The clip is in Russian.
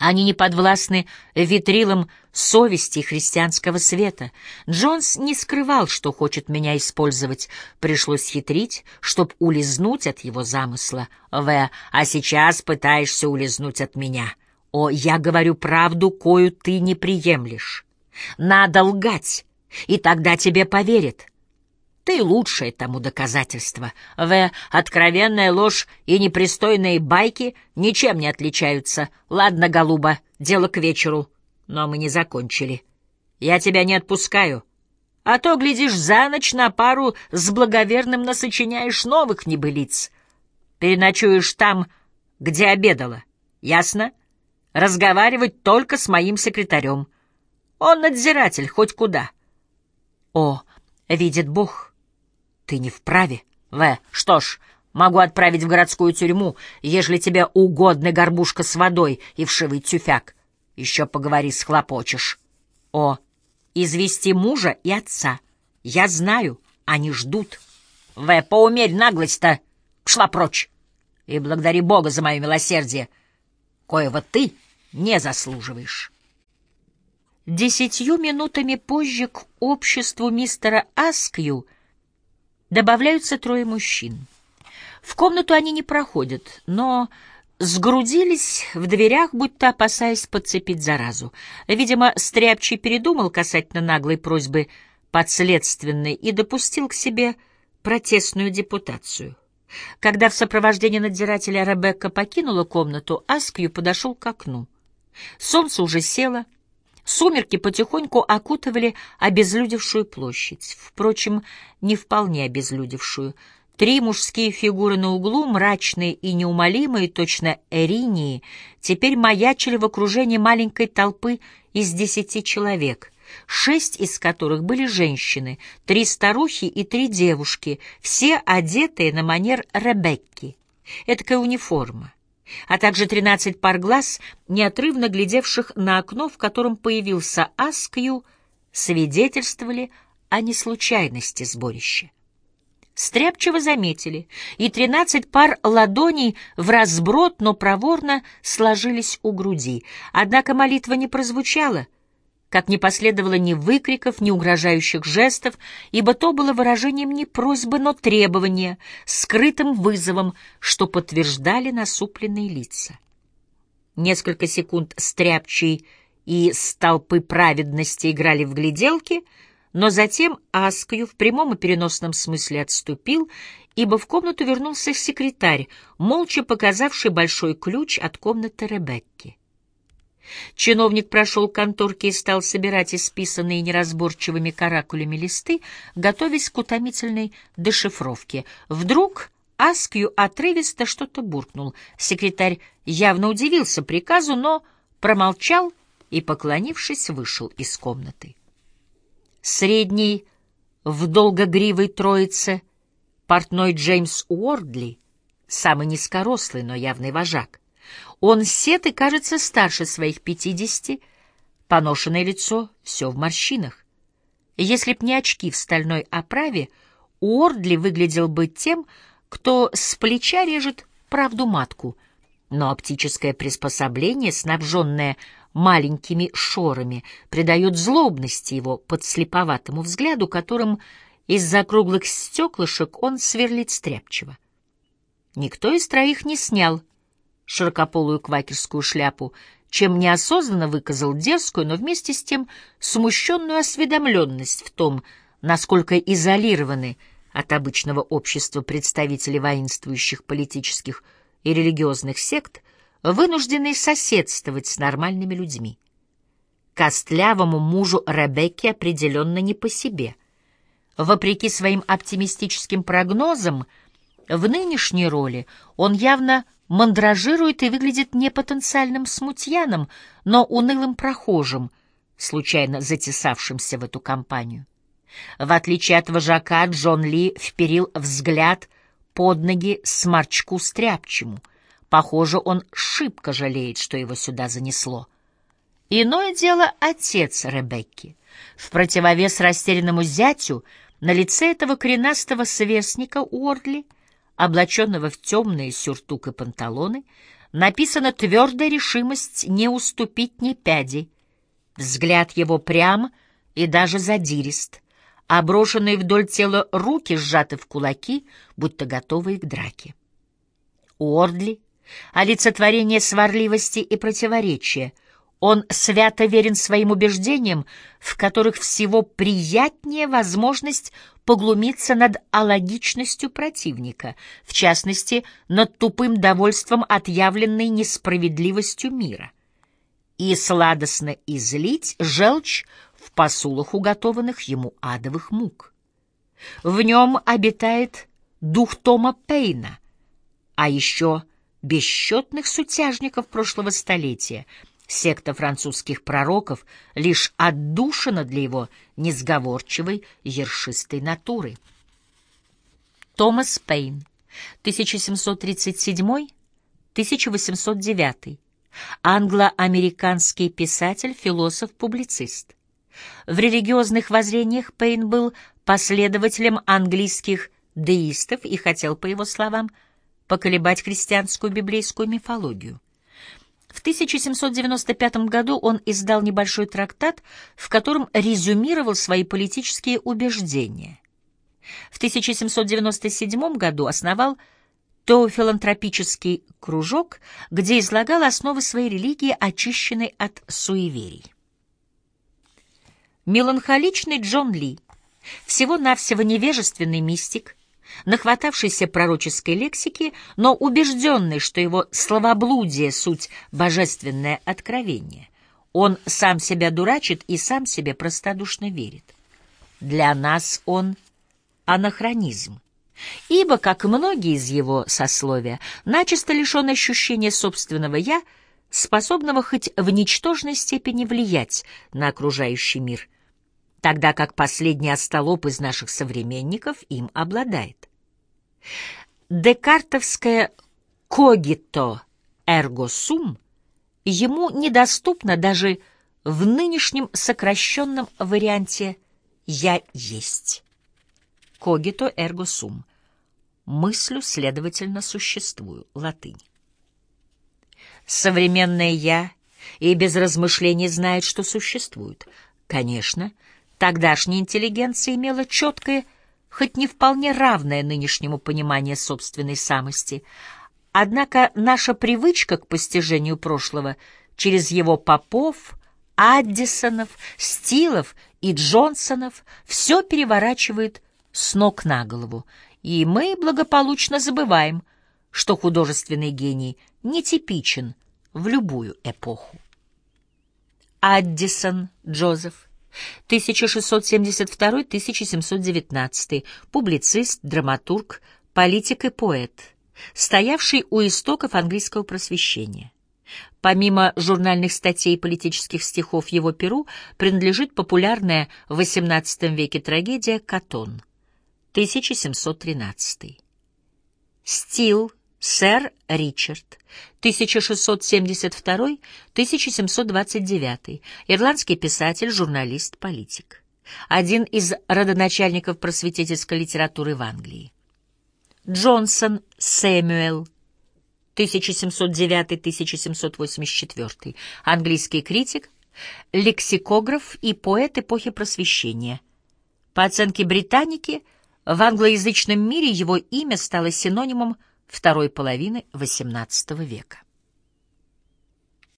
Они не подвластны витрилам совести христианского света. Джонс не скрывал, что хочет меня использовать. Пришлось хитрить, чтоб улизнуть от его замысла. В. А сейчас пытаешься улизнуть от меня. О, я говорю правду, кою ты не приемлешь. Надо лгать, и тогда тебе поверят. Ты лучшее тому доказательство. В. Откровенная ложь и непристойные байки ничем не отличаются. Ладно, голуба, дело к вечеру. Но мы не закончили. Я тебя не отпускаю. А то, глядишь, за ночь на пару с благоверным насочиняешь новых небылиц. Переночуешь там, где обедала. Ясно? Разговаривать только с моим секретарем. Он надзиратель хоть куда. О, видит Бог, ты не вправе. В. Что ж, могу отправить в городскую тюрьму, ежели тебе угодны горбушка с водой и вшивый тюфяк. Еще поговори, схлопочешь. О. Извести мужа и отца. Я знаю, они ждут. В. Поумерь наглость-то. Шла прочь. И благодари Бога за мое милосердие. Коего ты не заслуживаешь. Десятью минутами позже к обществу мистера Аскью — Добавляются трое мужчин. В комнату они не проходят, но сгрудились в дверях, будто опасаясь подцепить заразу. Видимо, Стряпчий передумал касательно наглой просьбы подследственной и допустил к себе протестную депутацию. Когда в сопровождении надзирателя Ребекка покинула комнату, Аскью подошел к окну. Солнце уже село, Сумерки потихоньку окутывали обезлюдевшую площадь, впрочем, не вполне обезлюдевшую. Три мужские фигуры на углу, мрачные и неумолимые, точно эринии, теперь маячили в окружении маленькой толпы из десяти человек, шесть из которых были женщины, три старухи и три девушки, все одетые на манер Ребекки. Этакая униформа а также тринадцать пар глаз, неотрывно глядевших на окно, в котором появился Аскью, свидетельствовали о неслучайности сборища. Стряпчиво заметили, и тринадцать пар ладоней в разброд, но проворно сложились у груди. Однако молитва не прозвучала — как не последовало ни выкриков, ни угрожающих жестов, ибо то было выражением не просьбы, но требования, скрытым вызовом, что подтверждали насупленные лица. Несколько секунд стряпчий и столпы праведности играли в гляделки, но затем Аскью в прямом и переносном смысле отступил, ибо в комнату вернулся секретарь, молча показавший большой ключ от комнаты Ребекки. Чиновник прошел к конторке и стал собирать исписанные неразборчивыми каракулями листы, готовясь к утомительной дешифровке. Вдруг Аскью отрывисто что-то буркнул. Секретарь явно удивился приказу, но промолчал и, поклонившись, вышел из комнаты. Средний в долгогривой троице портной Джеймс Уордли, самый низкорослый, но явный вожак, он сед и кажется старше своих пятидесяти, поношенное лицо все в морщинах. Если б не очки в стальной оправе, Уордли выглядел бы тем, кто с плеча режет правду матку, но оптическое приспособление, снабженное маленькими шорами, придает злобности его подслеповатому взгляду, которым из-за круглых стеклышек он сверлит стряпчиво. Никто из троих не снял широкополую квакерскую шляпу, чем неосознанно выказал дерзкую, но вместе с тем смущенную осведомленность в том, насколько изолированы от обычного общества представители воинствующих политических и религиозных сект, вынужденные соседствовать с нормальными людьми. Костлявому мужу Ребекки определенно не по себе. Вопреки своим оптимистическим прогнозам, в нынешней роли он явно мандражирует и выглядит не потенциальным смутьяном, но унылым прохожим, случайно затесавшимся в эту компанию. В отличие от вожака, Джон Ли вперил взгляд под ноги сморчку стряпчему. Похоже, он шибко жалеет, что его сюда занесло. Иное дело отец Ребекки. В противовес растерянному зятю на лице этого коренастого сверстника Уордли — облаченного в темные сюртук и панталоны, написана твердая решимость не уступить ни пяди. Взгляд его прям и даже задирист, а вдоль тела руки сжаты в кулаки, будто готовые к драке. Уордли — олицетворение сварливости и противоречия — он свято верен своим убеждениям, в которых всего приятнее возможность поглумиться над алогичностью противника, в частности, над тупым довольством отъявленной несправедливостью мира. И сладостно излить желчь в посулах уготованных ему адовых мук. В нем обитает дух Тома Пейна, а еще бесчетных сутяжников прошлого столетия — секта французских пророков лишь отдушина для его несговорчивой ершистой натуры. Томас Пейн, 1737-1809, англо-американский писатель, философ, публицист. В религиозных воззрениях Пейн был последователем английских деистов и хотел, по его словам, поколебать христианскую библейскую мифологию. В 1795 году он издал небольшой трактат, в котором резюмировал свои политические убеждения. В 1797 году основал теофилантропический кружок, где излагал основы своей религии, очищенной от суеверий. Меланхоличный Джон Ли, всего-навсего невежественный мистик, нахватавшийся пророческой лексики, но убежденный, что его словоблудие — суть божественное откровение. Он сам себя дурачит и сам себе простодушно верит. Для нас он — анахронизм. Ибо, как многие из его сословия, начисто лишен ощущения собственного «я», способного хоть в ничтожной степени влиять на окружающий мир — тогда как последний остолоп из наших современников им обладает. Декартовское «когито эрго сум» ему недоступно даже в нынешнем сокращенном варианте «я есть». «Когито эрго сум» — мыслю, следовательно, существую, латынь. Современное «я» и без размышлений знает, что существует. Конечно, — Тогдашняя интеллигенция имела четкое, хоть не вполне равное нынешнему понимание собственной самости. Однако наша привычка к постижению прошлого через его попов, Аддисонов, Стилов и Джонсонов все переворачивает с ног на голову, и мы благополучно забываем, что художественный гений нетипичен в любую эпоху. Аддисон Джозеф 1672-1719, публицист, драматург, политик и поэт, стоявший у истоков английского просвещения. Помимо журнальных статей и политических стихов его перу принадлежит популярная в XVIII веке трагедия «Катон» 1713. Стил Сэр Ричард, 1672-1729, ирландский писатель, журналист, политик. Один из родоначальников просветительской литературы в Англии. Джонсон Сэмюэл, 1709-1784, английский критик, лексикограф и поэт эпохи Просвещения. По оценке британики, в англоязычном мире его имя стало синонимом второй половины XVIII века.